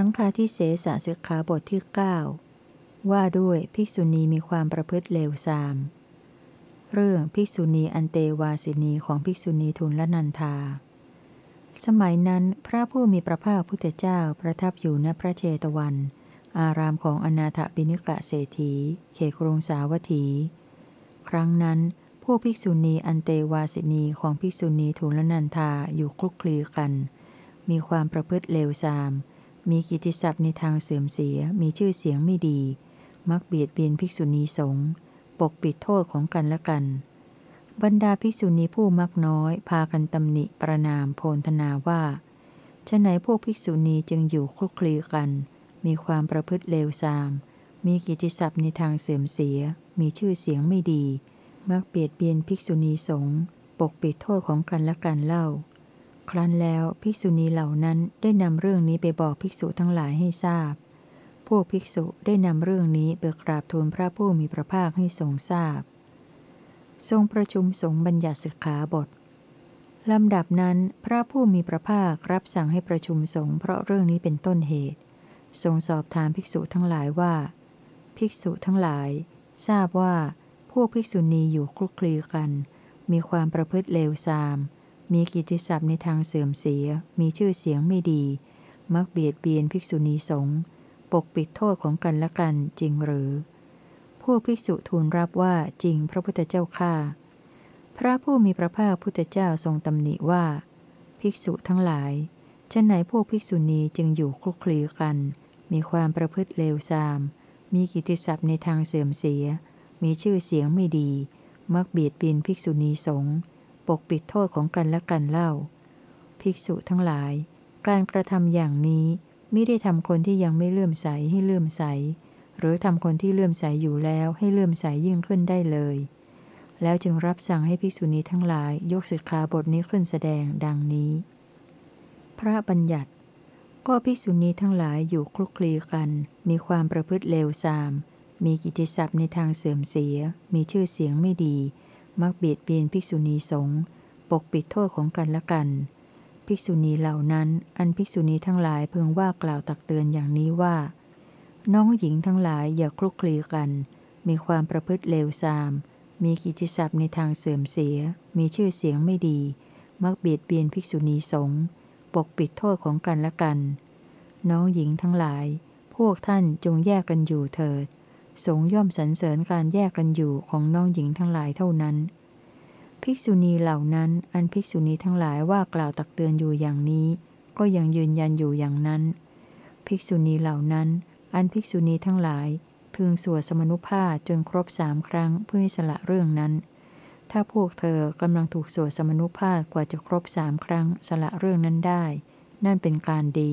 สังฆาทิเสสสิกขาบทที่ 9 ว่าด้วยภิกษุณีมีความประพฤติเลวทราม เรื่องภิกษุณีอันเตวาสินีของภิกษุณีทุนละนันทา สมัยนั้นพระผู้มีพระภาคพุทธเจ้าประทับอยู่ณพระเชตวัน อารามของอนาถบิณิกะเศรษฐีเขครุงสาวัตถี ครั้งนั้นพวกภิกษุณีอันเตวาสินีของภิกษุณีทุนละนันทาอยู่คลุกคลีกัน มีความประพฤติเลวทราม มีกิติศัพท์ในทางเสื่อมเสีย มีชื่อเสียงไม่ดี มักเบียดเบียนภิกษุณีสงฆ์ปกปิดโทษของกันและกัน บรรดาภิกษุณีผู้มักน้อย พากันตำหนิประนามโพนธนาว่าฉะไหนพวกภิกษุณีจึงอยู่คลุกคลีกัน มีความประพฤติเลวทราม มีกิติศัพท์ในทางเสื่อมเสีย มีชื่อเสียงไม่ดี มักเบียดเบียนภิกษุณีสงฆ์ปกปิดโทษของกันและกันเล่า ครั้นแล้วภิกษุณีเหล่านั้นได้นำเรื่องนี้ไปบอกภิกษุทั้งหลายให้ทราบ พวกภิกษุได้นำเรื่องนี้ไปกราบทูลพระผู้มีพระภาคให้ทรงทราบ ทรงประชุมสงฆ์บัญญัติสิกขาบทลำดับนั้นพระผู้มีพระภาครับสั่งให้ประชุมสงฆ์เพราะเรื่องนี้เป็นต้นเหตุ ทรงสอบถามภิกษุทั้งหลายว่า ภิกษุทั้งหลาย ทราบว่า พวกภิกษุณีอยู่คลุกคลีกัน มีความประพฤติเลวทราม มีกิติศัพท์ในทางเสื่อมเสีย มีชื่อเสียงไม่ดี มักเบียดเบียนภิกษุณีสงฆ์ปกปิดโทษของกันและกันจริงหรือ ผู้ภิกษุทูลรับว่าจริงพระพุทธเจ้าข้าพระผู้มีพระภาคพุทธเจ้าทรงตำหนิว่า ภิกษุทั้งหลายฉันไหนพวกภิกษุณีจึงอยู่คลุกคลีกัน มีความประพฤติเลวทราม มีกิติศัพท์ในทางเสื่อมเสีย มีชื่อเสียงไม่ดี มักเบียดเบียนภิกษุณีสงฆ์ ปกปิดโทษของกันและกันเล่า ภิกษุทั้งหลาย การกระทำอย่างนี้ไม่ได้ทำคนที่ยังไม่เลื่อมใสให้เลื่อมใส หรือทำคนที่เลื่อมใสอยู่แล้วให้เลื่อมใสยิ่งขึ้นได้เลย แล้วจึงรับสั่งให้ภิกษุณีทั้งหลายยกสิกขาบทนี้ขึ้นแสดงดังนี้ พระบัญญัติ ก็ภิกษุณีทั้งหลายอยู่คลุกคลีกัน มีความประพฤติเลวทราม มีกิติศัพท์ในทางเสื่อมเสีย มีชื่อเสียงไม่ดี มักเบียดเบียนภิกษุณีสงฆ์ปกปิดโทษของกันและกัน ภิกษุณีเหล่านั้น อันภิกษุณีทั้งหลายเพึงว่ากล่าวตักเตือนอย่างนี้ว่า น้องหญิงทั้งหลายอย่าคลุกคลีกัน มีความประพฤติเลวทราม มีกิติศัพท์ในทางเสื่อมเสีย มีชื่อเสียงไม่ดี มักเบียดเบียนภิกษุณีสงฆ์ปกปิดโทษของกันและกัน น้องหญิงทั้งหลาย พวกท่านจงแยกกันอยู่เถิด สงย่อมสรรเสริญการแยกกันอยู่ของน้องหญิงทั้งหลายเท่านั้น ภิกษุณีเหล่านั้น อันภิกษุณีทั้งหลายว่ากล่าวตักเตือนอยู่อย่างนี้ ก็ยังยืนยันอยู่อย่างนั้น ภิกษุณีเหล่านั้น อันภิกษุณีทั้งหลาย พึงสวดสมนุภาพจนครบสามครั้งเพื่อสละเรื่องนั้น ถ้าพวกเธอกำลังถูกสวดสมนุภาพกว่าจะครบสามครั้งสละเรื่องนั้นได้ นั่นเป็นการดี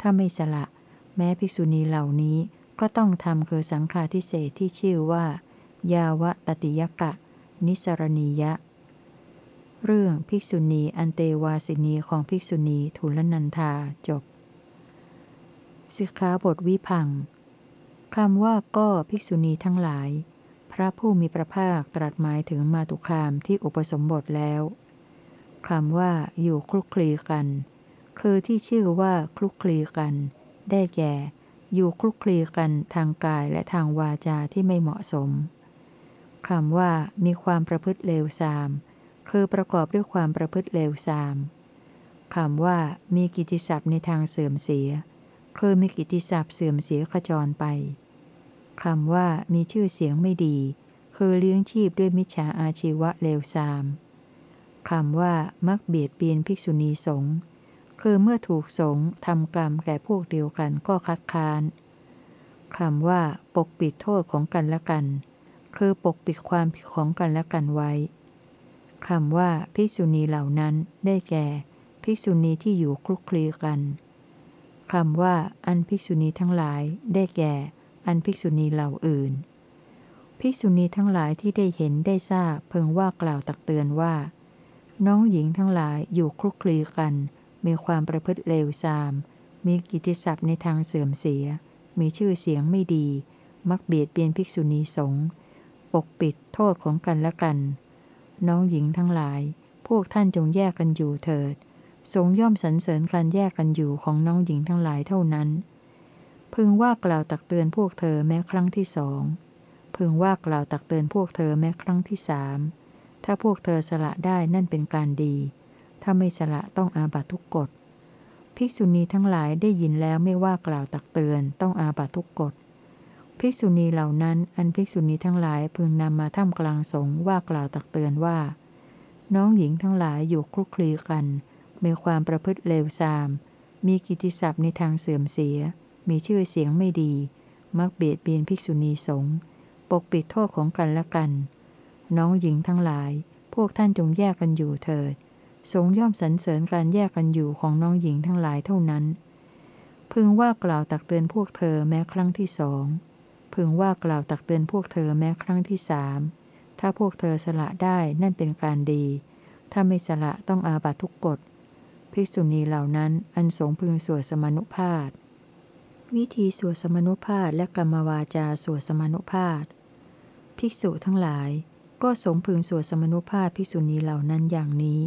ถ้าไม่สละ แม้ภิกษุณีเหล่านี้ ก็ต้องทำคือสังฆาทิเศษที่ชื่อว่า ยาวะตติยกะ นิสรณียะ เรื่องภิกษุณีอันเตวาสินีของภิกษุณีทุลนันธาจบ สิกขาบทวิพังคำว่าก็ภิกษุณีทั้งหลาย พระผู้มีพระภาคตรัสหมายถึงมาตุคามที่อุปสมบทแล้วคำว่าอยู่คลุกคลีกัน คือที่ชื่อว่าคลุกคลีกัน ได้แก่ อยู่คลุกคลีกันทางกายและทางวาจาที่ไม่เหมาะสมคำว่ามีความประพฤติเลวทราม คือประกอบด้วยความประพฤติเลวทรามคำว่ามีกิติศัพท์ในทางเสื่อมเสีย คือมีกิติศัพท์เสื่อมเสียขจรไปคำว่ามีชื่อเสียงไม่ดี คือเลี้ยงชีพด้วยมิจฉาอาชีวะเลวทรามคำว่ามักเบียดเบียนภิกษุณีสงฆ์ คือเมื่อถูกสงทำกรรมแก่พวกเดียวกันก็คัดค้านคำว่า ปกปิดโทษของกันและกัน คือปกปิดความผิดของกันและกันไว้คำว่าภิกษุณีเหล่านั้นได้แก่ภิกษุณีที่อยู่คลุกคลีกันคำว่าอันภิกษุณีทั้งหลายได้แก่ อันภิกษุณีเหล่าอื่น ภิกษุณีทั้งหลายที่ได้เห็นได้ทราบเพิ่งว่ากล่าวตักเตือนว่า น้องหญิงทั้งหลายอยู่คลุกคลีกัน มีความประพฤติเลวทราม มีกิติศัพท์ในทางเสื่อมเสีย มีชื่อเสียงไม่ดี มักเบียดเบียนภิกษุณีสงฆ์ปกปิดโทษของกันและกัน น้องหญิงทั้งหลาย พวกท่านจงแยกกันอยู่เถิด สงย่อมสรรเสริญการแยกกันอยู่ของน้องหญิงทั้งหลายเท่านั้น พึงว่ากล่าวตักเตือนพวกเธอแม้ครั้งที่สอง พึงว่ากล่าวตักเตือนพวกเธอแม้ครั้งที่สาม ถ้าพวกเธอสละได้นั่นเป็นการดี ถ้าไม่สละต้องอาบัตทุกกฎ ภิกษุณีทั้งหลายได้ยินแล้วไม่ว่ากล่าวตักเตือนต้องอาบัตทุกกฎ ภิกษุณีเหล่านั้น อันภิกษุณีทั้งหลายพึงนำมาท่ามกลางสงว่ากล่าวตักเตือนว่า น้องหญิงทั้งหลายอยู่คลุกคลีกัน มีความประพฤติเลวทราม มีกิติศัพท์ในทางเสื่อมเสีย มีชื่อเสียงไม่ดี มักเบียดเบียนภิกษุณีสงฆ์ปกปิดโทษของกันและกัน น้องหญิงทั้งหลาย พวกท่านจงแยกกันอยู่เถิด สงย่อมสรรเสริญการแยกกันอยู่ของน้องหญิงทั้งหลายเท่านั้น พึงว่ากล่าวตักเตือนพวกเธอแม้ครั้งที่สองพึงว่ากล่าวตักเตือนพวกเธอแม้ครั้งที่สามถ้าพวกเธอสละได้นั่นเป็นการดี ถ้าไม่สละต้องอาบัตทุกกฎภิกษุณีเหล่านั้นอันสงพึงสวดสมนุภาพวิธีสวดสมนุภาพและกรรมวาจาสวดสมนุภาพภิกษุทั้งหลาย ก็สงพึงสวดสมนุภาพภิกษุณีเหล่านั้นอย่างนี้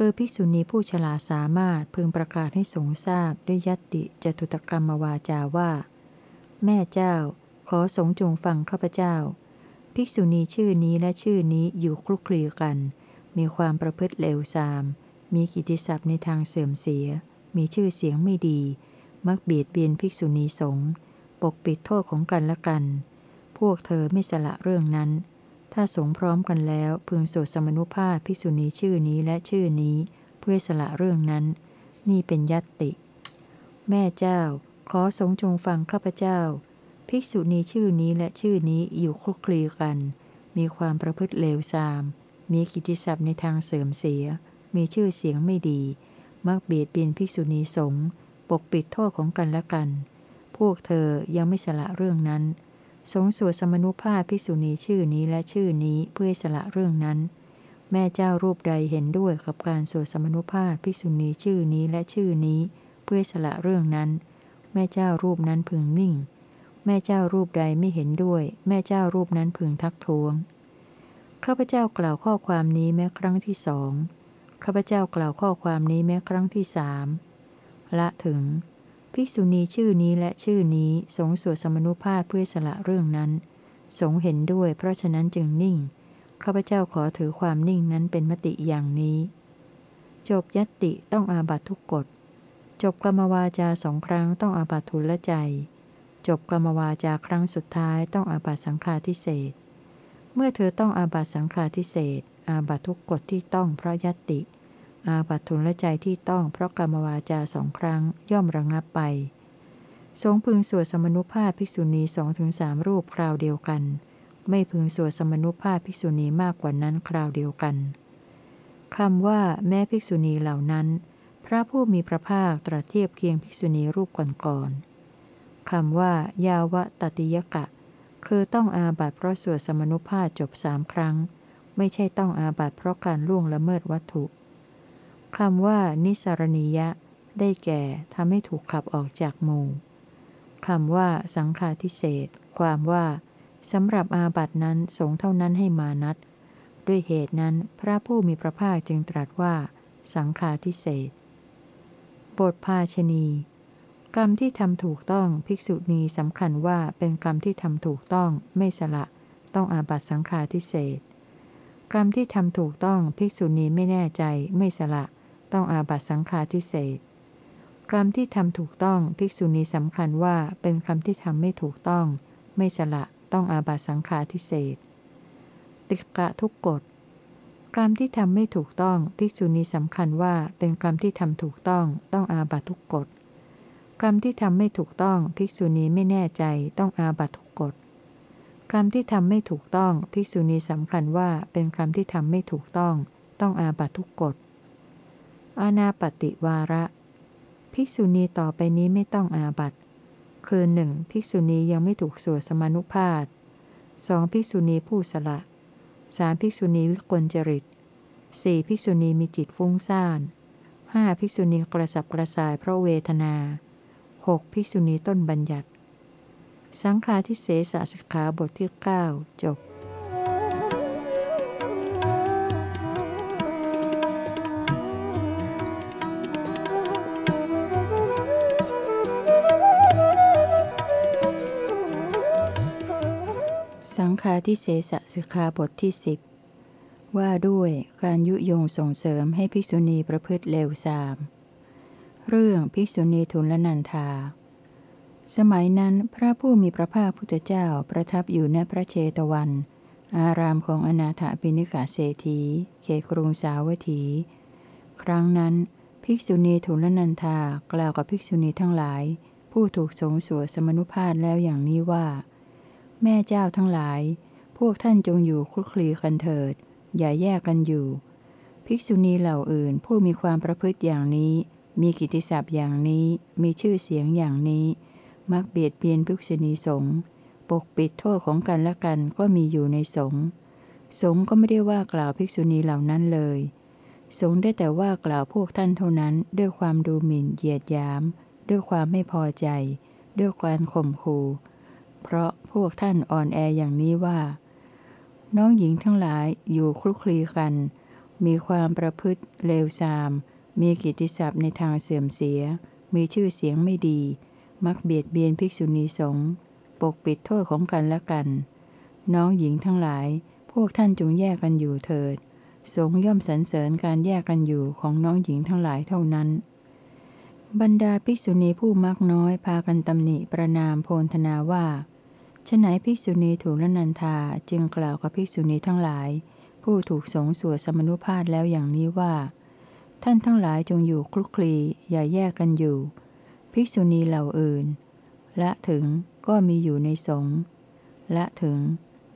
คือภิกษุณีผู้ฉลาสามารถพึงประกาศให้สงทราบด้วยยติจตุตกรรมวาจาว่า แม่เจ้า ขอสงจงฟังข้าพเจ้า ภิกษุณีชื่อนี้และชื่อนี้อยู่คลุกคลีกัน มีความประพฤติเลวทราม มีกิติศัพท์ในทางเสื่อมเสีย มีชื่อเสียงไม่ดี มักเบียดเบียนภิกษุณีสงฆ์ปกปิดโทษของกันและกัน พวกเธอไม่สละเรื่องนั้น ถ้าสงพร้อมกันแล้วพึงโสดสมนุภาพภิกษุณีชื่อนี้และชื่อนี้ เพื่อสละเรื่องนั้น นี่เป็นยัตติ แม่เจ้า ขอสงจงฟังข้าพเจ้า ภิกษุณีชื่อนี้และชื่อนี้อยู่คลุกคลีกัน มีความประพฤติเลวทราม มีกิติศัพท์ในทางเสื่อมเสีย มีชื่อเสียงไม่ดี มักเบียดเบียนภิกษุณีสงฆ์ปกปิดโทษของกันและกัน พวกเธอยังไม่สละเรื่องนั้น สงสวดสมนุภาพภิกษุณีชื่อนี้และชื่อนี้เพื่อสละเรื่องนั้น แม่เจ้ารูปใดเห็นด้วยกับการสวดสมนุภาพภิกษุณีชื่อนี้และชื่อนี้ เพื่อสละเรื่องนั้น แม่เจ้ารูปนั้นพึงนิ่ง แม่เจ้ารูปใดไม่เห็นด้วย แม่เจ้ารูปนั้นพึงทักท้วงข้าพเจ้ากล่าวข้อความนี้แม้ครั้งที่สองข้าพเจ้ากล่าวข้อความนี้แม้ครั้งที่สามละถึง ภิกษุณีชื่อนี้และชื่อนี้สงสวดสมนุภาพเพื่อสละเรื่องนั้น สงเห็นด้วยเพราะฉะนั้นจึงนิ่ง ข้าพเจ้าขอถือความนิ่งนั้นเป็นมติอย่างนี้ จบยติต้องอาบัตทุกกฎ จบกรรมวาจาสองครั้งต้องอาบัตทุลใจ จบกรรมวาจาครั้งสุดท้ายต้องอาบัตสังฆาทิเศษ เมื่อเธอต้องอาบัตสังฆาทิเศษอาบัตทุกกฎที่ต้องเพราะยติ อาบัตทุนละใจที่ต้องเพราะกรรมวาจาสองครั้งย่อมระงับไป สงพึงสวดสมนุภาพภิกษุณีสองถึงสามรูปคราวเดียวกัน ไม่พึงสวดสมนุภาพภิกษุณีมากกว่านั้นคราวเดียวกันคำว่าแม้ภิกษุณีเหล่านั้น พระผู้มีพระภาคตรัสเทียบเคียงภิกษุณีรูปก่อนๆคำว่ายาวะตติยกะ คือต้องอาบัตเพราะสวดสมนุภาพจบสามครั้ง ไม่ใช่ต้องอาบัตเพราะการล่วงละเมิดวัตถุ คำว่า นิสรณียะ ได้แก่ทำให้ถูกขับออกจากหมู่คำว่าสังฆาทิเศษความว่าสำหรับอาบัตนั้นสงเท่านั้นให้มานัดด้วยเหตุนั้นพระผู้มีพระภาคจึงตรัสว่า สังฆาทิเศษบทภาชนี กรรมที่ทำถูกต้องภิกษุณีสำคัญว่าเป็นกรรมที่ทำถูกต้องไม่สละ ต้องอาบัตสังฆาทิเศษกรรมที่ทำถูกต้องภิกษุณีไม่แน่ใจไม่สละ ต้องอาบัตสังฆาทิเศษกรรมที่ทำถูกต้องภิกษุณีสำคัญว่าเป็นคำที่ทำไม่ถูกต้อง ไม่สละต้องอาบัตสังฆาทิเศษติกะทุกกฎกรรมที่ทำไม่ถูกต้องภิกษุณีสำคัญว่าเป็นกรรมที่ทำถูกต้องต้องอาบัตทุกกฎกรรมที่ทำไม่ถูกต้องภิกษุณีไม่แน่ใจต้องอาบัตทุกกฎคำที่ทำไม่ถูกต้องภิกษุณีสำคัญว่าเป็นคำที่ทำไม่ถูกต้อง ต้องอาบัตทุกกฎ อาณาปฏิวาระ ภิกษุณีต่อไปนี้ไม่ต้องอาบัตคือหนึ่งภิกษุณียังไม่ถูกสวดสมานุภาพสองภิกษุณีผู้สละสามภิกษุณีวิกลจริตสี่ภิกษุณีมีจิตฟุ้งซ่านห้าภิกษุณีกระสับกระส่ายเพราะเวทนาหกภิกษุณีต้นบัญญัติ สังฆาทิเศษสิกขาบทที่ 9 จบ ทิเสสสิกขาบทที่สิบว่าด้วยการยุยงส่งเสริมให้ภิกษุณีประพฤติเลวทราม เรื่องภิกษุณีทุลนันธา สมัยนั้นพระผู้มีพระภาคพุทธเจ้าประทับอยู่ณพระเชตวัน อารามของอนาถปิณิกาเศรษฐีเขครุงสาวัตถี ครั้งนั้น ภิกษุณีทุลนันธากล่าวกับภิกษุณีทั้งหลาย ผู้ถูกสงสวสมนุภาพแล้วอย่างนี้ว่า แม่เจ้าทั้งหลาย พวกท่านจงอยู่คลุกคลีกันเถิด อย่าแยกกันอยู่ ภิกษุณีเหล่าอื่นผู้มีความประพฤติอย่างนี้ มีกิตติศัพท์อย่างนี้ มีชื่อเสียงอย่างนี้ มักเบียดเบียนภิกษุณีสงฆ์ ปกปิดโทษของกันและกันก็มีอยู่ในสงฆ์ สงฆ์ก็ไม่ได้ว่ากล่าวภิกษุณีเหล่านั้นเลย สงฆ์ได้แต่ว่ากล่าวพวกท่านเท่านั้น ด้วยความดูหมิ่นเหยียดหยาม ด้วยความไม่พอใจ ด้วยความข่มขู่ เพราะพวกท่านอ่อนแออย่างนี้ว่า น้องหญิงทั้งหลายอยู่คลุกคลีกัน มีความประพฤติเลวทราม มีกิติศัพท์ในทางเสื่อมเสีย มีชื่อเสียงไม่ดี มักเบียดเบียนภิกษุณีสงฆ์ปกปิดโทษของกันและกัน น้องหญิงทั้งหลาย พวกท่านจงแยกกันอยู่เถิด สงย่อมสรรเสริญการแยกกันอยู่ของน้องหญิงทั้งหลายเท่านั้น บรรดาภิกษุณีผู้มักน้อยพากันตำหนิประนามโพลธนาว่า ฉไหนภิกษุณีถูกลนันทาจึงกล่าวกับภิกษุณีทั้งหลาย ผู้ถูกสงสวดสมนุภาพแล้วอย่างนี้ว่า ท่านทั้งหลายจงอยู่คลุกคลีอย่าแยกกันอยู่ ภิกษุณีเหล่าอื่นและถึงก็มีอยู่ในสงฆ์และถึง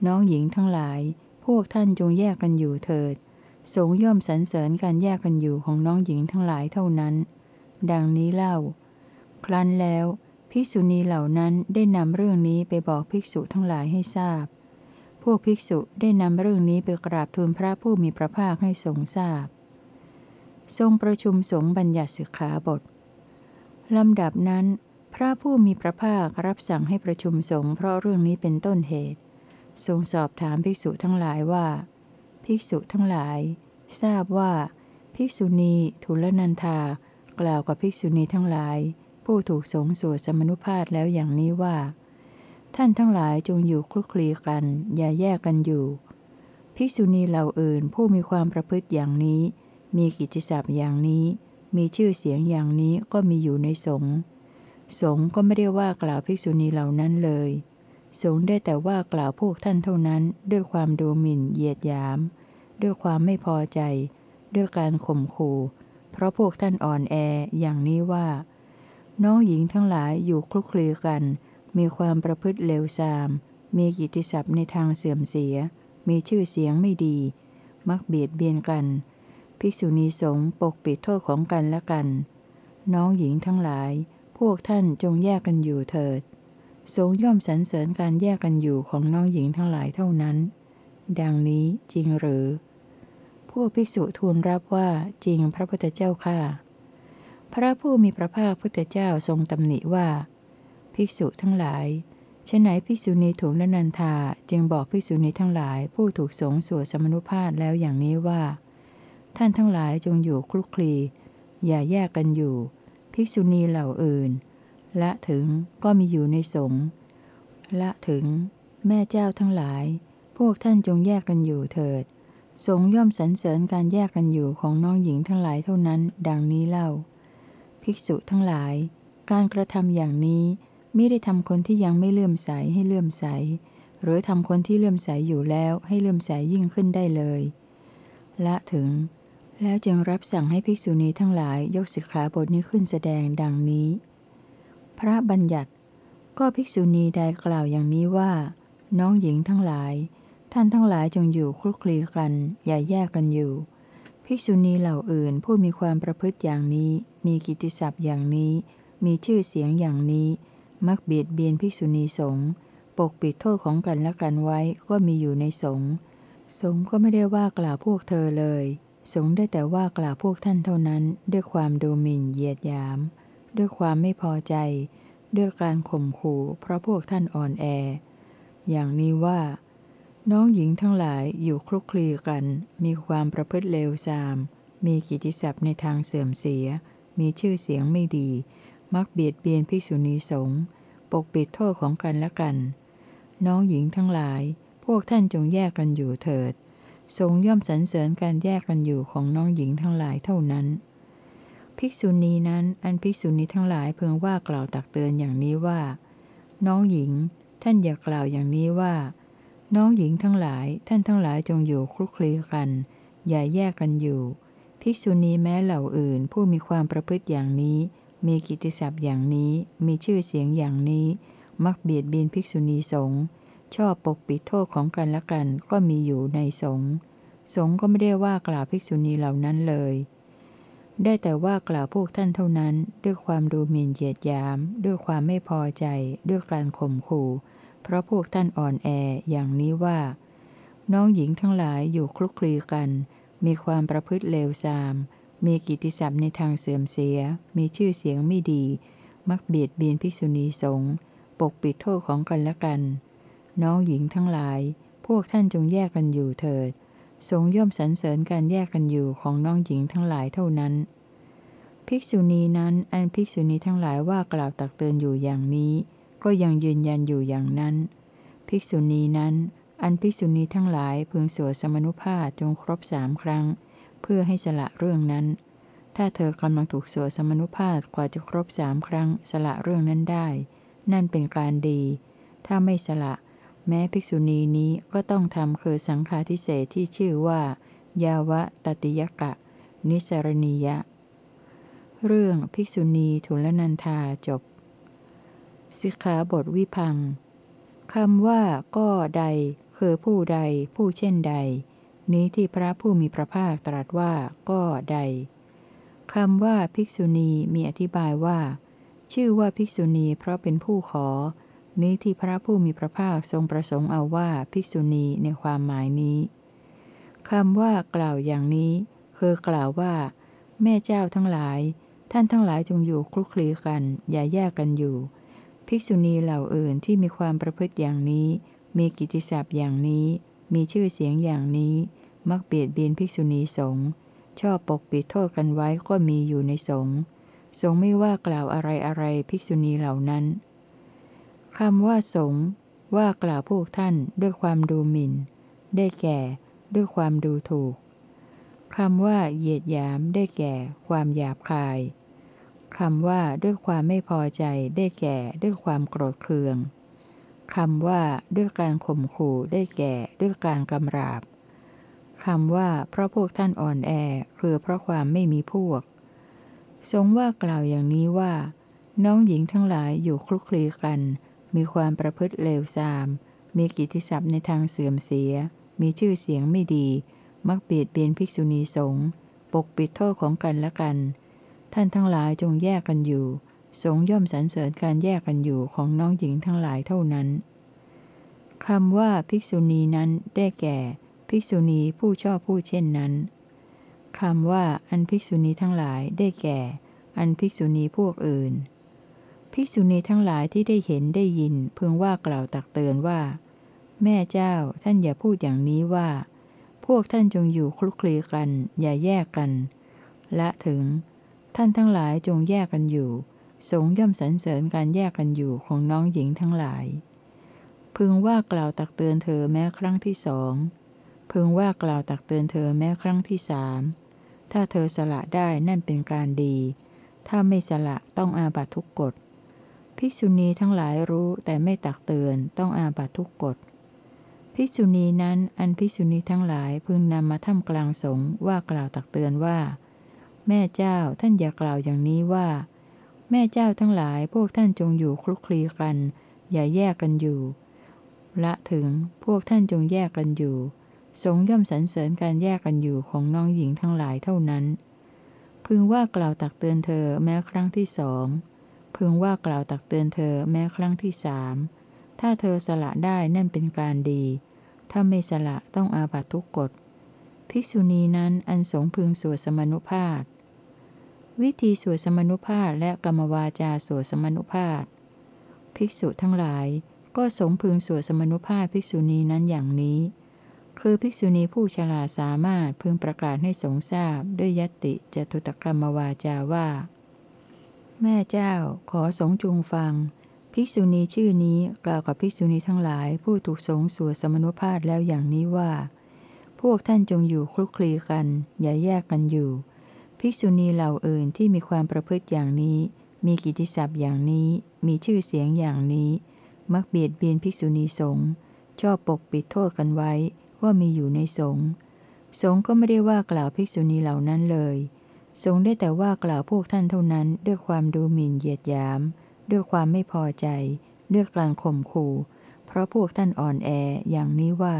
น้องหญิงทั้งหลาย พวกท่านจงแยกกันอยู่เถิด สงย่อมสรรเสริญการแยกกันอยู่ของน้องหญิงทั้งหลายเท่านั้น ดังนี้เล่า ครั้นแล้ว ภิกษุณีเหล่านั้นได้นำเรื่องนี้ไปบอกภิกษุทั้งหลายให้ทราบ พวกภิกษุได้นำเรื่องนี้ไปกราบทูลพระผู้มีพระภาคให้ทรงทราบ ทรงประชุมสงฆ์บัญญัติสิกขาบทลำดับนั้น พระผู้มีพระภาครับสั่งให้ประชุมสงฆ์เพราะเรื่องนี้เป็นต้นเหตุ ทรงสอบถามภิกษุทั้งหลายว่า ภิกษุทั้งหลาย ทราบว่า ภิกษุณีทุลนันทากล่าวกับภิกษุณีทั้งหลาย ผู้ถูกสงสวดสมนุภาพแล้วอย่างนี้ว่า ท่านทั้งหลายจงอยู่คลุกคลีกัน อย่าแยกกันอยู่ ภิกษุณีเหล่าอื่นผู้มีความประพฤติอย่างนี้ มีกิจศัพท์อย่างนี้ มีชื่อเสียงอย่างนี้ก็มีอยู่ในสงฆ์สงฆ์ก็ไม่ได้ว่ากล่าวภิกษุณีเหล่านั้นเลย สงฆ์ได้แต่ว่ากล่าวพวกท่านเท่านั้น ด้วยความดูหมิ่นเหยียดหยาม ด้วยความไม่พอใจ ด้วยการข่มขู่ เพราะพวกท่านอ่อนแออย่างนี้ว่า น้องหญิงทั้งหลายอยู่คลุกคลีกัน มีความประพฤติเลวทราม มีกิติศัพท์ในทางเสื่อมเสีย มีชื่อเสียงไม่ดี มักเบียดเบียนกัน ภิกษุณีสงฆ์ปกปิดโทษของกันและกัน น้องหญิงทั้งหลาย พวกท่านจงแยกกันอยู่เถิด สงย่อมสรรเสริญการแยกกันอยู่ของน้องหญิงทั้งหลายเท่านั้น ดังนี้จริงหรือพวกภิกษุทูลรับว่าจริงพระพุทธเจ้าค่ะ พระผู้มีพระภาคพุทธเจ้าทรงตำหนิว่า ภิกษุทั้งหลายฉไหนภิกษุณีถูกละนันทาจึงบอกภิกษุณีทั้งหลายผู้ถูกสงสวดสมนุภาพแล้วอย่างนี้ว่า ท่านทั้งหลายจงอยู่คลุกคลี อย่าแยกกันอยู่ ภิกษุณีเหล่าอื่นและถึงก็มีอยู่ในสงฆ์ละถึง แม่เจ้าทั้งหลาย พวกท่านจงแยกกันอยู่เถิด สงย่อมสรรเสริญการแยกกันอยู่ของน้องหญิงทั้งหลายเท่านั้น ดังนี้เล่า ภิกษุทั้งหลาย การกระทำอย่างนี้ไม่ได้ทำคนที่ยังไม่เลื่อมใสให้เลื่อมใส หรือทำคนที่เลื่อมใสอยู่แล้วให้เลื่อมใสยิ่งขึ้นได้เลย ละถึง แล้วจึงรับสั่งให้ภิกษุณีทั้งหลายยกสิกขาบทนี้ขึ้นแสดงดังนี้ พระบัญญัติ ก็ภิกษุณีใดกล่าวอย่างนี้ว่า น้องหญิงทั้งหลาย ท่านทั้งหลายจงอยู่คลุกคลีกัน อย่าแยกกันอยู่ ภิกษุณีเหล่าอื่นผู้มีความประพฤติอย่างนี้ มีกิติศัพท์อย่างนี้ มีชื่อเสียงอย่างนี้ มักเบียดเบียนภิกษุณีสงฆ์ปกปิดโทษของกันและกันไว้ก็มีอยู่ในสงฆ์สงฆ์ก็ไม่ได้ว่ากล่าวพวกเธอเลย สงฆ์ได้แต่ว่ากล่าวพวกท่านเท่านั้น ด้วยความดูหมิ่นเหยียดหยาม ด้วยความไม่พอใจ ด้วยการข่มขู่ เพราะพวกท่านอ่อนแอ อย่างนี้ว่า น้องหญิงทั้งหลายอยู่คลุกคลีกัน มีความประพฤติเลวทราม มีกิติศัพท์ในทางเสื่อมเสีย มีชื่อเสียงไม่ดี มักเบียดเบียนภิกษุณีสงฆ์ปกปิดโทษของกันและกัน น้องหญิงทั้งหลาย พวกท่านจงแยกกันอยู่เถิดทรงย่อมสรรเสริญการแยกกันอยู่ของน้องหญิงทั้งหลายเท่านั้น ภิกษุณีนั้น อันภิกษุณีทั้งหลายเพึงว่ากล่าวตักเตือนอย่างนี้ว่า น้องหญิง ท่านอย่ากล่าวอย่างนี้ว่า น้องหญิงทั้งหลายท่านทั้งหลายจงอยู่คลุกคลีกัน อย่าแยกกันอยู่ ภิกษุณีแม้เหล่าอื่น ผู้มีความประพฤติอย่างนี้ มีกิตติศัพท์อย่างนี้ มีชื่อเสียงอย่างนี้ มักเบียดเบียนภิกษุณีสงฆ์ชอบปกปิดโทษของกันและกันก็มีอยู่ในสงฆ์สงฆ์ก็ไม่ได้ว่ากล่าวภิกษุณีเหล่านั้นเลย ได้แต่ว่ากล่าวพวกท่านเท่านั้น ด้วยความดูหมิ่นเหยียดยาม ด้วยความไม่พอใจ ด้วยการข่มขู่ เพราะพวกท่านอ่อนแออย่างนี้ว่า น้องหญิงทั้งหลายอยู่คลุกคลีกัน มีความประพฤติเลวทราม มีกิติศัพท์ในทางเสื่อมเสีย มีชื่อเสียงไม่ดี มักเบียดเบียนภิกษุณีสงฆ์ปกปิดโทษของกันและกัน น้องหญิงทั้งหลาย พวกท่านจงแยกกันอยู่เถิดทรงย่อมสรรเสริญการแยกกันอยู่ของน้องหญิงทั้งหลายเท่านั้น ภิกษุณีนั้นอันภิกษุณีทั้งหลายว่ากล่าวตักเตือนอยู่อย่างนี้ ก็ยังยืนยันอยู่อย่างนั้น ภิกษุณีนั้น อันภิกษุณีทั้งหลายพึงสวดสมนุภาพจงครบสามครั้ง เพื่อให้สละเรื่องนั้น ถ้าเธอกำลังถูกสวดสมนุภาพกว่าจะครบสามครั้งสละเรื่องนั้นได้ นั่นเป็นการดี ถ้าไม่สละ แม้ภิกษุณีนี้ก็ต้องทำคือสังฆาทิเศษที่ชื่อว่า ยาวะตติยกะ นิสรณียะ เรื่องภิกษุณีทุลนันธาจบ สิกขาบทวิพังคำว่าก็ใด คือผู้ใด ผู้เช่นใด นี้ที่พระผู้มีพระภาคตรัสว่าก็ใดคำว่าภิกษุณีมีอธิบายว่า ชื่อว่าภิกษุณีเพราะเป็นผู้ขอ นี้ที่พระผู้มีพระภาคทรงประสงค์เอาว่าภิกษุณีในความหมายนี้คำว่ากล่าวอย่างนี้ คือกล่าวว่า แม่เจ้าทั้งหลาย ท่านทั้งหลายจงอยู่คลุกคลีกัน อย่าแยกกันอยู่ ภิกษุณีเหล่าอื่นที่มีความประพฤติอย่างนี้ มีกิติศัพท์อย่างนี้ มีชื่อเสียงอย่างนี้ มักเบียดเบียนภิกษุณีสงฆ์ชอบปกปิดโทษกันไว้ก็มีอยู่ในสงฆ์สงฆ์ไม่ว่ากล่าวอะไรอะไรภิกษุณีเหล่านั้นคำว่าสงว่ากล่าวพวกท่านด้วยความดูหมิน่น ได้แก่ด้วยความดูถูกคำว่าเหยียดหยามได้แก่ความหยาบคาย คำว่าด้วยความไม่พอใจได้แก่ด้วยความโกรธเคืองคำว่าด้วยการข่มขู่ได้แก่ด้วยการกำราบคำว่าเพราะพวกท่านอ่อนแอคือเพราะความไม่มีพวก ทรงว่ากล่าวอย่างนี้ว่า น้องหญิงทั้งหลายอยู่คลุกคลีกัน มีความประพฤติเลวทราม มีกิติศัพท์ในทางเสื่อมเสีย มีชื่อเสียงไม่ดี มักเบียดเบียนภิกษุณีสงฆ์ปกปิดโทษของกันและกัน ท่านทั้งหลายจงแยกกันอยู่ สงย่อมสรรเสริญการแยกกันอยู่ของน้องหญิงทั้งหลายเท่านั้นคำว่าภิกษุณีนั้นได้แก่ ภิกษุณีผู้ชอบผู้เช่นนั้นคำว่าอันภิกษุณีทั้งหลายได้แก่ อันภิกษุณีพวกอื่น ภิกษุณีทั้งหลายที่ได้เห็นได้ยินพึงว่ากล่าวตักเตือนว่า แม่เจ้าท่านอย่าพูดอย่างนี้ว่า พวกท่านจงอยู่คลุกคลีกัน อย่าแยกกัน และถึง ท่านทั้งหลายจงแยกกันอยู่ สงย่อมสรรเสริญการแยกกันอยู่ของน้องหญิงทั้งหลาย พึงว่ากล่าวตักเตือนเธอแม้ครั้งที่สอง พึงว่ากล่าวตักเตือนเธอแม้ครั้งที่สาม ถ้าเธอสละได้นั่นเป็นการดี ถ้าไม่สละต้องอาบัตทุกกฎ ภิกษุณีทั้งหลายรู้แต่ไม่ตักเตือนต้องอาบัตทุกกฎภิกษุณีนั้นอันภิกษุณีทั้งหลายพึงนำมาทำกลางสงว่า กล่าวตักเตือนว่า แม่เจ้าท่านอย่ากล่าวอย่างนี้ว่า แม่เจ้าทั้งหลายพวกท่านจงอยู่คลุกคลีกัน อย่าแยกกันอยู่ ละถึงพวกท่านจงแยกกันอยู่ สงย่อมสรรเสริญการแยกกันอยู่ของน้องหญิงทั้งหลายเท่านั้น พึงว่ากล่าวตักเตือนเธอแม้ครั้งที่สองพึงว่ากล่าวตักเตือนเธอแม้ครั้งที่สามถ้าเธอสละได้นั่นเป็นการดี ถ้าไม่สละต้องอาบัตทุกกฎ ภิกษุณีนั้นอันสงพึงสวดสมนุภาพ วิธีสวดสมนุภาพและกรรมวาจาสวดสมนุภาพภิกษุทั้งหลายก็สงพึงสวดสมนุภาพภิกษุณีนั้นอย่างนี้ คือภิกษุณีผู้ฉลาดสามารถพึงประกาศให้สงทราบด้วยยติจตุตกรรมวาจาว่า แม่เจ้าขอสงจุงฟัง ภิกษุณีชื่อนี้กล่าวกับภิกษุณีทั้งหลาย ผู้ถูกสงสวดสมนุภาพแล้วอย่างนี้ว่า พวกท่านจงอยู่คลุกคลีกัน อย่าแยกกันอยู่ ภิกษุณีเหล่าอื่นที่มีความประพฤติอย่างนี้ มีกิติศัพท์อย่างนี้ มีชื่อเสียงอย่างนี้ มักเบียดเบียนภิกษุณีสงฆ์ชอบปกปิดโทษกันไว้ว่ามีอยู่ในสงฆ์สงฆ์ก็ไม่ได้ว่ากล่าวภิกษุณีเหล่านั้นเลย สงฆ์ได้แต่ว่ากล่าวพวกท่านเท่านั้น ด้วยความดูหมิ่นเหยียดหยาม ด้วยความไม่พอใจ ด้วยการข่มขู่ เพราะพวกท่านอ่อนแออย่างนี้ว่า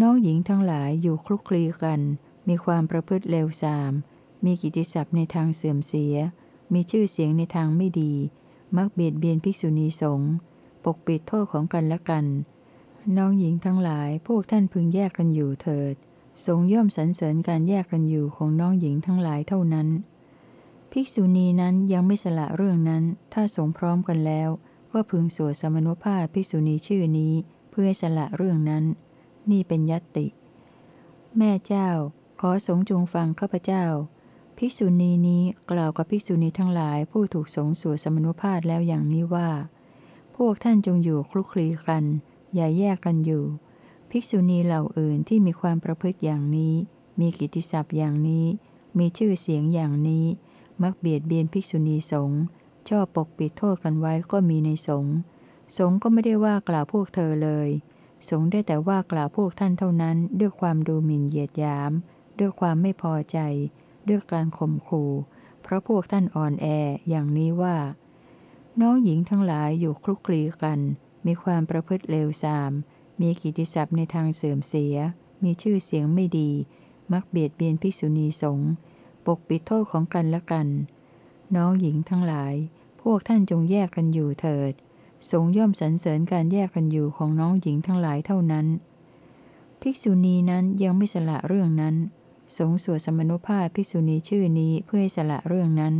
น้องหญิงทั้งหลายอยู่คลุกคลีกัน มีความประพฤติเลวทราม มีกิติศัพท์ในทางเสื่อมเสีย มีชื่อเสียงในทางไม่ดี มักเบียดเบียนภิกษุณีสงฆ์ปกปิดโทษของกันและกัน น้องหญิงทั้งหลาย พวกท่านพึงแยกกันอยู่เถิดสงย่อมสรรเสริญการแยกกันอยู่ของน้องหญิงทั้งหลายเท่านั้น ภิกษุณีนั้นยังไม่สละเรื่องนั้น ถ้าสงพร้อมกันแล้ว ก็พึงสวดสมนุภาพภิกษุณีชื่อนี้เพื่อสละเรื่องนั้น นี่เป็นยัตติ แม่เจ้า ขอสงจงฟังข้าพเจ้า ภิกษุณีนี้กล่าวกับภิกษุณีทั้งหลายผู้ถูกสงสวดสมนุภาพแล้วอย่างนี้ว่า พวกท่านจงอยู่คลุกคลีกัน อย่าแยกกันอยู่ ภิกษุณีเหล่าอื่นที่มีความประพฤติอย่างนี้ มีกิตติศัพท์อย่างนี้ มีชื่อเสียงอย่างนี้ มักเบียดเบียนภิกษุณีสงฆ์ชอบปกปิดโทษกันไว้ก็มีในสงฆ์สงฆ์ก็ไม่ได้ว่ากล่าวพวกเธอเลย สงฆ์ได้แต่ว่ากล่าวพวกท่านเท่านั้น ด้วยความดูหมิ่นเหยียดยาม ด้วยความไม่พอใจ ด้วยการข่มขู่เพราะพวกท่านอ่อนแออย่างนี้ว่า น้องหญิงทั้งหลายอยู่คลุกคลีกัน มีความประพฤติเลวทราม มีกิติศัพท์ในทางเสื่อมเสีย มีชื่อเสียงไม่ดี มักเบียดเบียนภิกษุณีสงฆ์ปกปิดโทษของกันและกัน น้องหญิงทั้งหลาย พวกท่านจงแยกกันอยู่เถิด สงย่อมสรรเสริญการแยกกันอยู่ของน้องหญิงทั้งหลายเท่านั้น ภิกษุณีนั้นยังไม่สละเรื่องนั้น สงสวดสมนุภาพภิกษุณีชื่อนี้เพื่อสละเรื่องนั้น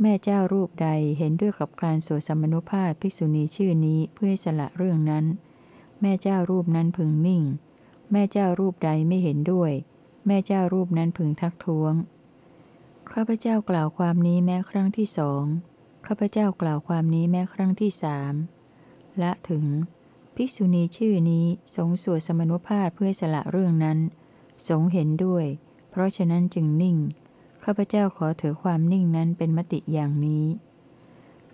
แม่เจ้ารูปใดเห็นด้วยกับการสวดสมนุภาพภิกษุณีชื่อนี้เพื่อสละเรื่องนั้น แม่เจ้ารูปนั้นพึงนิ่ง แม่เจ้ารูปใดไม่เห็นด้วย แม่เจ้ารูปนั้นพึงทักท้วงข้าพเจ้ากล่าวความนี้แม้ครั้งที่สองข้าพเจ้ากล่าวความนี้แม้ครั้งที่สามและถึง ภิกษุณีชื่อนี้สงสวดสมนุภาพเพื่อสละเรื่องนั้น สงเห็นด้วย เพราะฉะนั้นจึงนิ่ง ข้าพเจ้าขอถือความนิ่งนั้นเป็นมติอย่างนี้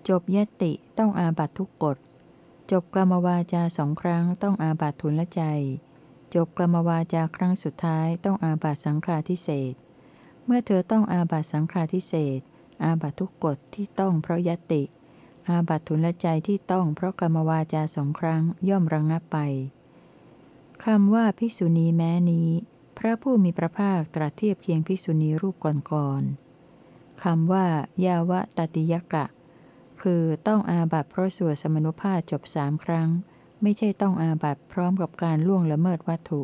จบยติต้องอาบัตทุกกฎ จบกรรมวาจาสองครั้งต้องอาบัตทุนละใจ จบกรรมวาจาครั้งสุดท้ายต้องอาบัตสังฆาทิเศษ เมื่อเธอต้องอาบัตสังฆาทิเศษ อาบัตทุกกฎที่ต้องเพราะยติ อาบัตทุนละใจที่ต้องเพราะกรรมวาจาสองครั้งย่อมระงงับไปคำว่าภิกษุณีแม้นี้ พระผู้มีพระภาคตรัสเทียบเคียงภิกษุณีรูปก่อนๆคำว่ายาวะตติยกะ คือต้องอาบัตเพราะสวดสมนุภาพจบสามครั้ง ไม่ใช่ต้องอาบัตพร้อมกับการล่วงละเมิดวัตถุ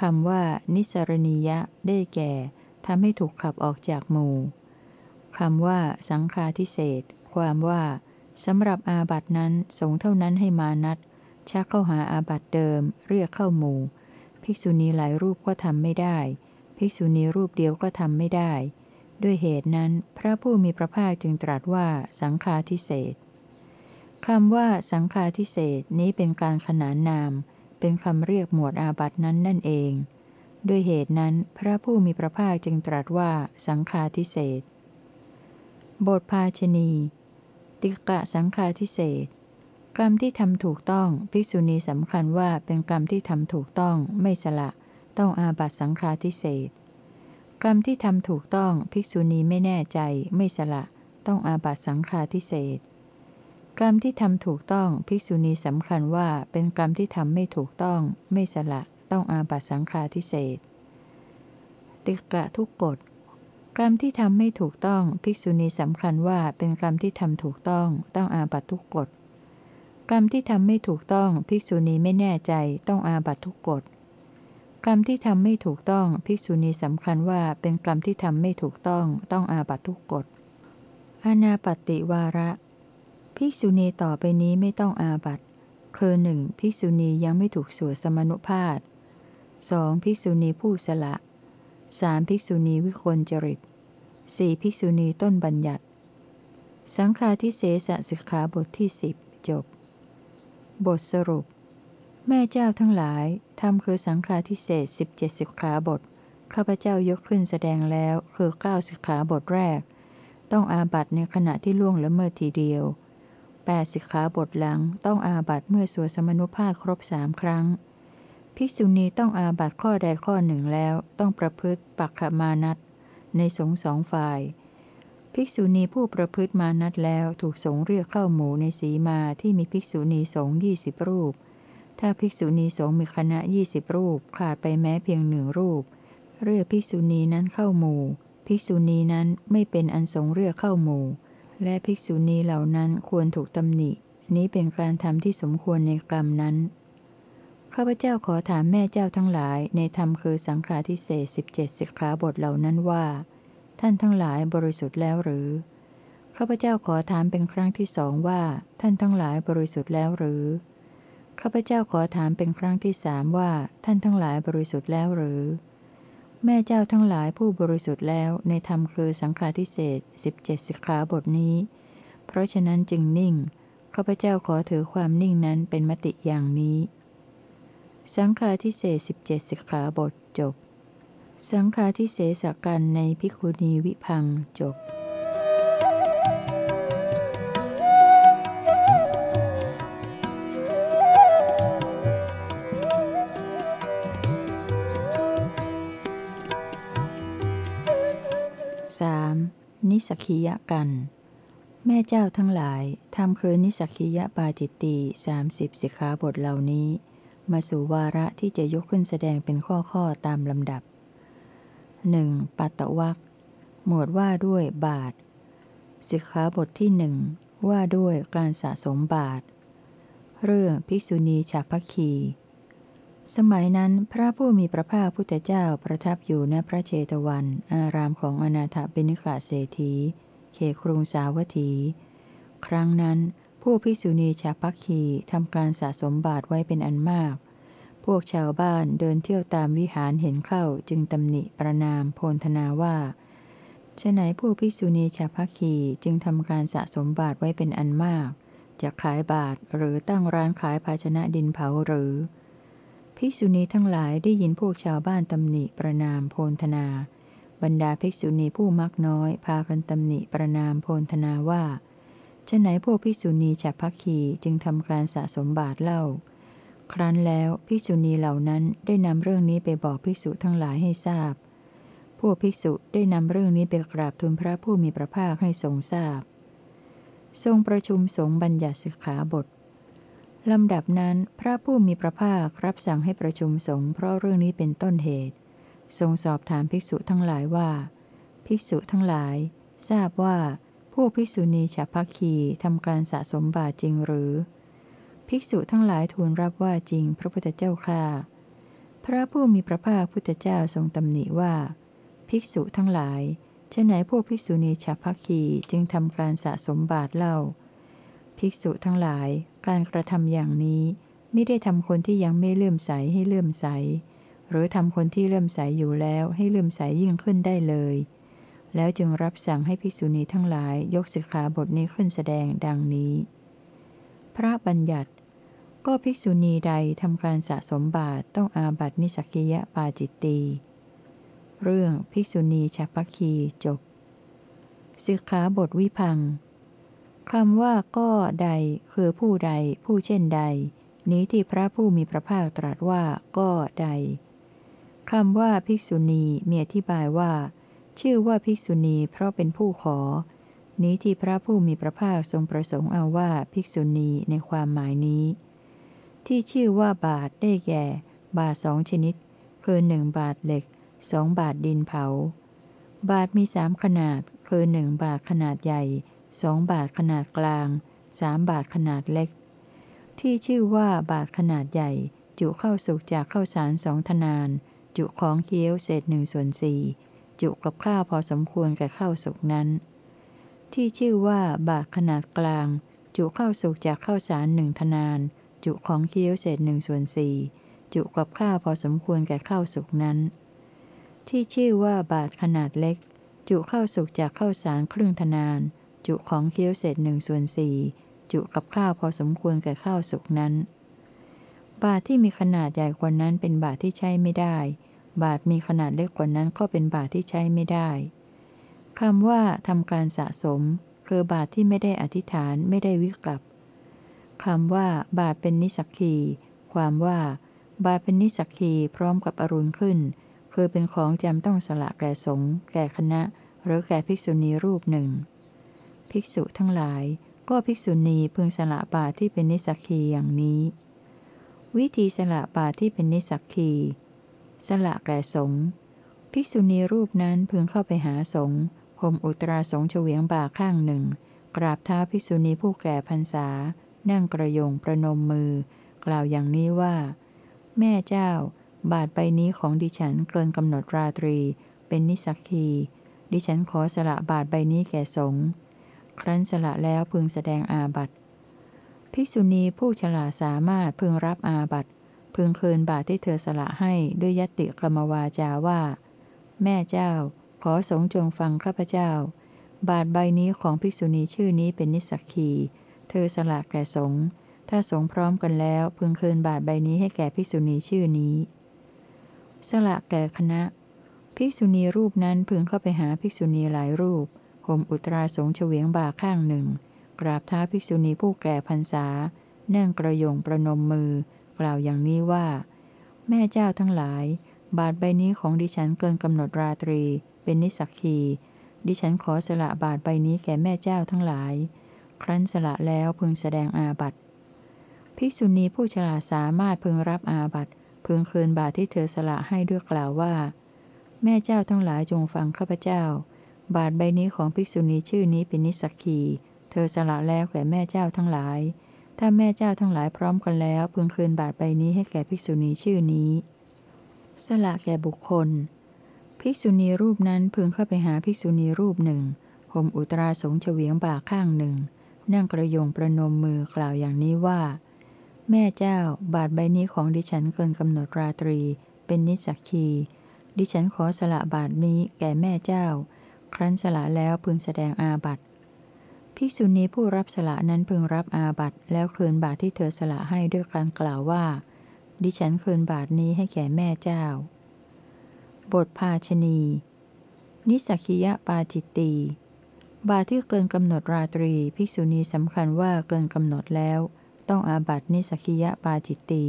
คำว่า นิสรณียะได้แก่ทำให้ถูกขับออกจากหมู่คำว่า สังฆาทิเศษความว่าสำหรับอาบัตนั้นสงเท่านั้นให้มานัดชักเข้าหาอาบัตเดิม เรียกเข้าหมู่ ภิกษุณีหลายรูปก็ทำไม่ได้ ภิกษุณีรูปเดียวก็ทำไม่ได้ ด้วยเหตุนั้นพระผู้มีพระภาคจึงตรัสว่าสังฆาทิเศษคำว่าสังฆาทิเศษนี้เป็นการขนานนาม เป็นคำเรียกหมวดอาบัตินั้นนั่นเอง ด้วยเหตุนั้นพระผู้มีพระภาคจึงตรัสว่าสังฆาทิเศษบทภาชนี ติกะสังฆาทิเศษ กรรมที่ทำถูกต้องภิกษุณีสำคัญว่าเป็นกรรมที่ทำถูกต้องไม่สละ ต้องอาบัตสังฆาทิเศษกรรมที่ทำถูกต้องภิกษุณีไม่แน่ใจ ไม่สละ ต้องอาบัตสังฆาทิเศษกรรมที่ทำถูกต้องภิกษุณีสำคัญว่าเป็นกรรมที่ทำไม่ถูกต้อง ไม่สละ ต้องอาบัตสังฆาทิเศษติกะทุกกฎกรรมที่ทำไม่ถูกต้องภิกษุณีสำคัญว่าเป็นกรรมที่ทำถูกต้อง ต้องอาบัตทุกกฎ กรรมที่ทำไม่ถูกต้องภิกษุณีไม่แน่ใจต้องอาบัตทุกกฎกรรมที่ทำไม่ถูกต้องภิกษุณีสำคัญว่าเป็นกรรมที่ทำไม่ถูกต้องต้องอาบัตทุกกฎอนาปติวาระ ภิกษุณีต่อไปนี้ไม่ต้องอาบัตคือหนึ่งภิกษุณียังไม่ถูกสวดสมนุภาพสองภิกษุณีผู้สละสามภิกษุณีวิคลจริตสี่ภิกษุณีต้นบัญญัติ สังฆาทิเศษสิกขาบทที่สิบจบ บทสรุป แม่เจ้าทั้งหลายทำคือสังฆาทิเศษสิบเจ็ดสิกขาบทข้าพเจ้ายกขึ้นแสดงแล้วคือเก้าสิกขาบทแรก ต้องอาบัตในขณะที่ล่วงละเมิดทีเดียวแปดสิกขาบทหลังต้องอาบัตเมื่อสวดสมนุภาพครบสามครั้ง ภิกษุณีต้องอาบัตข้อใดข้อหนึ่งแล้วต้องประพฤติปักขมานัตในสงสองฝ่าย ภิกษุณีผู้ประพฤติมานัดแล้วถูกสงเรียกเข้าหมู่ในสีมาที่มีภิกษุณีสงยี่สิบรูป ถ้าภิกษุณีสงมีคณะยี่สิบรูปขาดไปแม้เพียงหนึ่งรูป เรียกภิกษุณีนั้นเข้าหมู่ ภิกษุณีนั้นไม่เป็นอันสงเรียกเข้าหมู่ และภิกษุณีเหล่านั้นควรถูกตำหนิ นี้เป็นการทำที่สมควรในกรรมนั้นข้าพเจ้าขอถามแม่เจ้าทั้งหลายในธรรมคือสังฆาทิเศษสิบเจ็ดสิกขาบทเหล่านั้นว่า ท่านทั้งหลายบริสุทธิ์แล้วหรือ ข้าพเจ้าขอถามเป็นครั้งที่สองว่า ท่านทั้งหลายบริสุทธิ์แล้วหรือ ข้าพเจ้าขอถามเป็นครั้งที่สามว่า ท่านทั้งหลายบริสุทธิ์แล้วหรือ แม่เจ้าทั้งหลายผู้บริสุทธิ์แล้วในธรรมคือสังฆาทิเศษสิบเจ็ดสิกขาบทนี้ เพราะฉะนั้นจึงนิ่ง ข้าพเจ้าขอถือความนิ่งนั้นเป็นมติอย่างนี้ สังฆาทิเศษสิบเจ็ดสิกขาบทจบ สังฆาทิเศษกันในพิคุณีวิพังจบ 3. นิสกคียกัน แม่เจ้าทั้งหลายทำคือนิสกคียปาจิตตีสามสิบสิกขาบทเหล่านี้ มาสู่วาระที่จะยกขึ้นแสดงเป็นข้อข้อตามลำดับ 1. ปัตตวักหมวดว่าด้วยบาทสิกขาบทที่หนึ่งว่าด้วยการสะสมบาท เรื่องภิกษุณีฉาพัคคี สมัยนั้นพระผู้มีพระภาคพุทธเจ้าประทับอยู่ณพระเชตวัน อารามของอนาถบิณฑิเศรษฐีเขครุงสาวัตถี ครั้งนั้นผู้ภิกษุณีชาพัคคีทำการสะสมบาทไว้เป็นอันมาก วกชาวบ้านเดินเที่ยวตามวิหารเห็นเข้าจึงตำหนิประนามโพลธนาว่าฉะไหนผู้ภิกษุณีชาพัคีจึงทำการสะสมบาทไว้เป็นอันมาก จะขายบาทหรือตั้งร้านขายภาชนะดินเผาหรือ ภิกษุณีทั้งหลายได้ยินพวกชาวบ้านตำหนิประนามโพลธนา บรรดาภิกษุณีผู้มักน้อย พากันตำหนิประนามโพลธนาว่าฉะไหนพวกภิกษุณีฉับพักคีจึงทำการสะสมบาทเล่า ครั้นแล้วภิกษุณีเหล่านั้นได้นำเรื่องนี้ไปบอกภิกษุทั้งหลายให้ทราบ พวกภิกษุได้นำเรื่องนี้ไปกราบทูลพระผู้มีพระภาคให้ทรงทราบ ทรงประชุมสงฆ์บัญญัติสิกขาบทลำดับนั้นพระผู้มีพระภาครับสั่งให้ประชุมสงฆ์เพราะเรื่องนี้เป็นต้นเหตุ ทรงสอบถามภิกษุทั้งหลายว่า ภิกษุทั้งหลาย ทราบว่าพวกภิกษุณีฉับพักคีทำการสะสมบาจริงหรือ ภิกษุทั้งหลายทูลรับว่าจริงพระพุทธเจ้าค่าพระผู้มีพระภาคพุทธเจ้าทรงตำหนิว่า ภิกษุทั้งหลายฉะไหนพวกภิกษุณีฉับพักคีจึงทำการสะสมบาทเล่า ภิกษุทั้งหลาย การกระทำอย่างนี้ไม่ได้ทำคนที่ยังไม่เลื่อมใสให้เลื่อมใส หรือทำคนที่เลื่อมใสอยู่แล้วให้เลื่อมใสยิ่งขึ้นได้เลย แล้วจึงรับสั่งให้ภิกษุณีทั้งหลายยกสิกขาบทนี้ขึ้นแสดงดังนี้ พระบัญญัติ ก็ภิกษุณีใดทำการสะสมบาทต้องอาบัตินิสักิยะปาจิตตีเรื่องภิกษุณีฉัพพคีจบสิกขาบทวิพังคำว่าก็ใดคือผู้ใด ผู้เช่นใด นี้ที่พระผู้มีพระภาคตรัสว่าก็ใดคำว่าภิกษุณีมีอธิบายว่า ชื่อว่าภิกษุณีเพราะเป็นผู้ขอ นี้ที่พระผู้มีพระภาคทรงประสงค์เอาว่าภิกษุณีในความหมายนี้ ที่ชื่อว่าบาทได้แก่ บาทสองชนิด คือหนึ่งบาทเหล็กสองบาทดินเผา บาทมีสามขนาด คือหนึ่งบาทขนาดใหญ่สองบาทขนาดกลางสามบาทขนาดเล็ก ที่ชื่อว่าบาทขนาดใหญ่ จุเข้าสุกจากข้าวสารสองทนาน จุของเคี้ยวเศษหนึ่งส่วนสี่จุกับข้าวพอสมควรแก่ข้าวสุกนั้น ที่ชื่อว่าบาทขนาดกลาง จุข้าวสุกจากข้าวสารหนึ่งทนาน จุของเคี้ยวเศษหนึ่งส่วนสี่จุกับข้าวพอสมควรแก่ข้าวสุกนั้น ที่ชื่อว่าบาทขนาดเล็ก จุข้าวสุกจากข้าวสารครึ่งทนาน จุของเคี้ยวเศษหนึ่งส่วนสี่จุกับข้าวพอสมควรแก่ข้าวสุกนั้น บาทที่มีขนาดใหญ่กว่านั้นเป็นบาทที่ใช้ไม่ได้ บาทมีขนาดเล็กกว่านั้นก็เป็นบาทที่ใช้ไม่ได้คำว่าทำการสะสม คือบาทที่ไม่ได้อธิษฐานไม่ได้วิกับ คำว่า บาเป็นนิสักคีความว่า บาเป็นนิสักคีพร้อมกับอรุณขึ้น คือเป็นของจำต้องสละแก่สงฆ์แก่คณะ หรือแก่ภิกษุณีรูปหนึ่ง ภิกษุทั้งหลาย ก็ภิกษุณีพึงสละบาทที่เป็นนิสักคีอย่างนี้ วิธีสละบาทที่เป็นนิสักคีสละแก่สงฆ์ภิกษุณีรูปนั้นพึงเข้าไปหาสงฆ์ห่มอุตราสงเฉวียงบ่าข้างหนึ่ง กราบเท้าภิกษุณีผู้แก่พรรษา นั่งกระยงประนมมือ กล่าวอย่างนี้ว่า แม่เจ้า บาทใบนี้ของดิฉันเกินกำหนดราตรี เป็นนิสักคี ดิฉันขอสละบาทใบนี้แก่สงฆ์ครั้นสละแล้วพึงแสดงอาบัตภิกษุณีผู้ฉลาดสามารถพึงรับอาบัตพึงคืนบาทที่เธอสละให้ด้วยยติกรรมวาจาว่า แม่เจ้า ขอสงจงฟังข้าพเจ้า บาทใบนี้ของภิกษุณีชื่อนี้เป็นนิสักคี เธอสละแก่สงถ้าสงพร้อมกันแล้วพึงคืนบาทใบนี้ให้แก่ภิกษุณีชื่อนี้ สละแก่คณะ ภิกษุณีรูปนั้นพึงเข้าไปหาภิกษุณีหลายรูปห่มอุตราสงเฉวียงบ่าข้างหนึ่ง กราบท้าภิกษุณีผู้แก่พรรษา นั่งกระยงประนมมือ กล่าวอย่างนี้ว่า แม่เจ้าทั้งหลาย บาทใบนี้ของดิฉันเกินกำหนดราตรี เป็นนิสักคีดิฉันขอสละบาทใบนี้แก่แม่เจ้าทั้งหลาย ครั้นสละแล้วพึงแสดงอาบัตภิกษุณีผู้ฉลาดสามารถพึงรับอาบัตพึงคืนบาทที่เธอสละให้ด้วยกล่าวว่า แม่เจ้าทั้งหลายจงฟังข้าพเจ้า บาทใบนี้ของภิกษุณีชื่อนี้เป็นนิสกีเธอสละแล้วแก่แม่เจ้าทั้งหลาย ถ้าแม่เจ้าทั้งหลายพร้อมกันแล้ว พึงคืนบาทใบนี้ให้แก่ภิกษุณีชื่อนี้ สละแก่บุคคล ภิกษุณีรูปนั้นพึงเข้าไปหาภิกษุณีรูปหนึ่งห่มอุตราสงเฉวียงบ่าข้างหนึ่ง นั่งกระยงประนมมือกล่าวอย่างนี้ว่า แม่เจ้าบาทใบนี้ของดิฉันเกินกำหนดราตรี เป็นนิสักคี ดิฉันขอสละบาทนี้แก่แม่เจ้า ครั้นสละแล้วพึงแสดงอาบัตภิกษุณีผู้รับสละนั้นพึงรับอาบัตแล้วคืนบาทที่เธอสละให้ด้วยการกล่าวว่า ดิฉันคืนบาทนี้ให้แก่แม่เจ้า บทภาชนี นิสักิยะปาจิตตี บาที่เกินกำหนดราตรี ภิกษุณีสำคัญว่าเกินกำหนดแล้ว ต้องอาบัตินิสกิยะปาจิตตี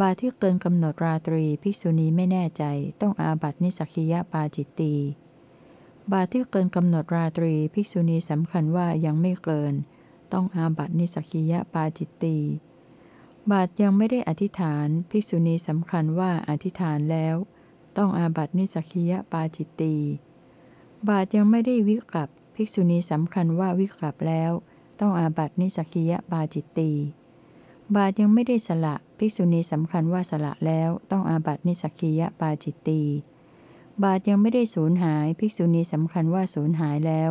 บาที่เกินกำหนดราตรี ภิกษุณีไม่แน่ใจ ต้องอาบัตินิสกิยะปาจิตตี บาที่เกินกำหนดราตรี ภิกษุณีสำคัญว่ายังไม่เกิน ต้องอาบัตินิสสัคคิยปาจิตตีย์ บาตรยังไม่ได้อธิษฐาน ภิกษุณีสำคัญว่าอธิษฐานแล้ว ต้องอาบัตินิสสัคคิยปาจิตตีย์ บาตรยังไม่ได้วิกัป ภิกษุณีสำคัญว่าวิกัปแล้ว ต้องอาบัตินิสสัคคิยปาจิตตีย์ บาตรยังไม่ได้สละ ภิกษุณีสำคัญว่าสละแล้วต้องอาบัตินิสสัคคิยปาจิตตีย์ บาตรยังไม่ได้สูญหาย ภิกษุณีสำคัญว่าสูญหายแล้ว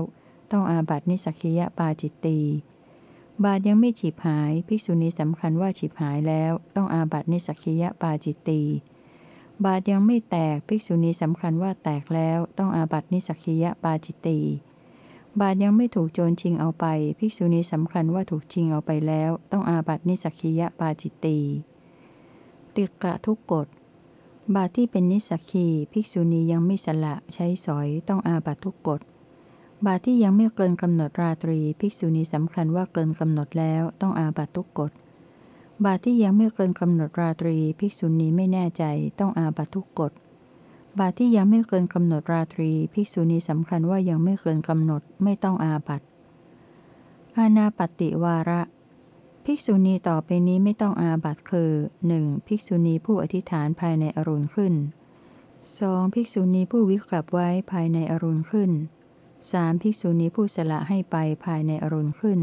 ต้องอาบัตินิสสัคคิยปาจิตตีย์ บาตรยังไม่ฉิบหาย ภิกษุณีสำคัญว่าฉิบหายแล้ว ต้องอาบัตินิสสัคคิยปาจิตตีย์ บาตรยังไม่แตกภิกษุณีสำคัญว่าแตกแล้วต้องอาบัตินิสสัคคิยปาจิตตีย์ บาตรยังไม่ถูกโจรชิงเอาไปภิกษุณีสำคัญว่าถูกชิงเอาไปแล้ว ต้องอาบัตินิสสัคคิยปาจิตตีย์ ติกทุกกฏ บาตรที่เป็นนิสสัคคีย์ภิกษุณียังไม่สละใช้สอยต้องอาบัติทุกกฏ บาทที่ยังไม่เกินกำหนดราตรีภิกษุณีสำคัญว่าเกินกำหนดแล้วต้องอาบัตทุกกฎ บาทที่ยังไม่เกินกำหนดราตรีภิกษุณีไม่แน่ใจต้องอาบัตทุกกฎ บาทที่ยังไม่เกินกำหนดราตรีภิกษุณีสำคัญว่ายังไม่เกินกำหนดไม่ต้องอาบัตอาณาปฏิวาระ ภิกษุณีต่อไปนี้ไม่ต้องอาบัตคือ 1. ภิกษุณีผู้อธิษฐานภายในอรุณขึ้น 2. ภิกษุณีผู้วิกลับไว้ภายในอรุณขึ้น 3. ภิกษุณีผู้สละให้ไปภายในอรุณขึ้น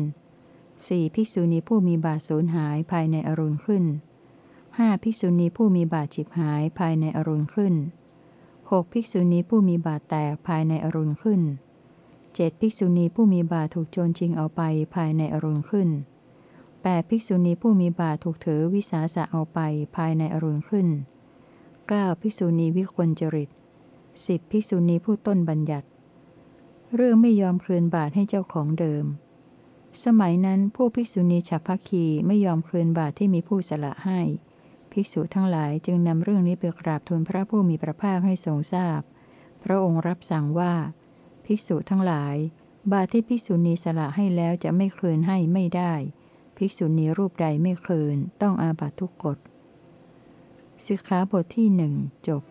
สี่ภิกษุณีผู้มีบาทสูญหายภายในอรุณขึ้นห้าภิกษุณีผู้มีบาทฉิบหายภายในอรุณขึ้นหกภิกษุณีผู้มีบาทแตกภายในอรุณขึ้นเจ็ดภิกษุณีผู้มีบาทถูกโจรชิงเอาไปภายในอรุณขึ้นแปดภิกษุณีผู้มีบาทถูกถือวิสาสะเอาไปภายในอรุณขึ้นเก้าภิกษุณีวิกลจริตสิบภิกษุณีผู้ต้นบัญญัติ เรื่องไม่ยอมคืนบาทให้เจ้าของเดิม สมัยนั้นผู้ภิกษุณีฉับพักคีไม่ยอมคืนบาทที่มีผู้สละให้ ภิกษุทั้งหลายจึงนำเรื่องนี้ไปกราบทูลพระผู้มีพระภาคให้ทรงทราบพพระองค์รับสั่งว่า ภิกษุทั้งหลาย บาทที่ภิกษุณีสละให้แล้วจะไม่คืนให้ไม่ได้ ภิกษุณีรูปใดไม่คืน ต้องอาบัตทุกกฎสิกขาบทที่หนึ่งจบ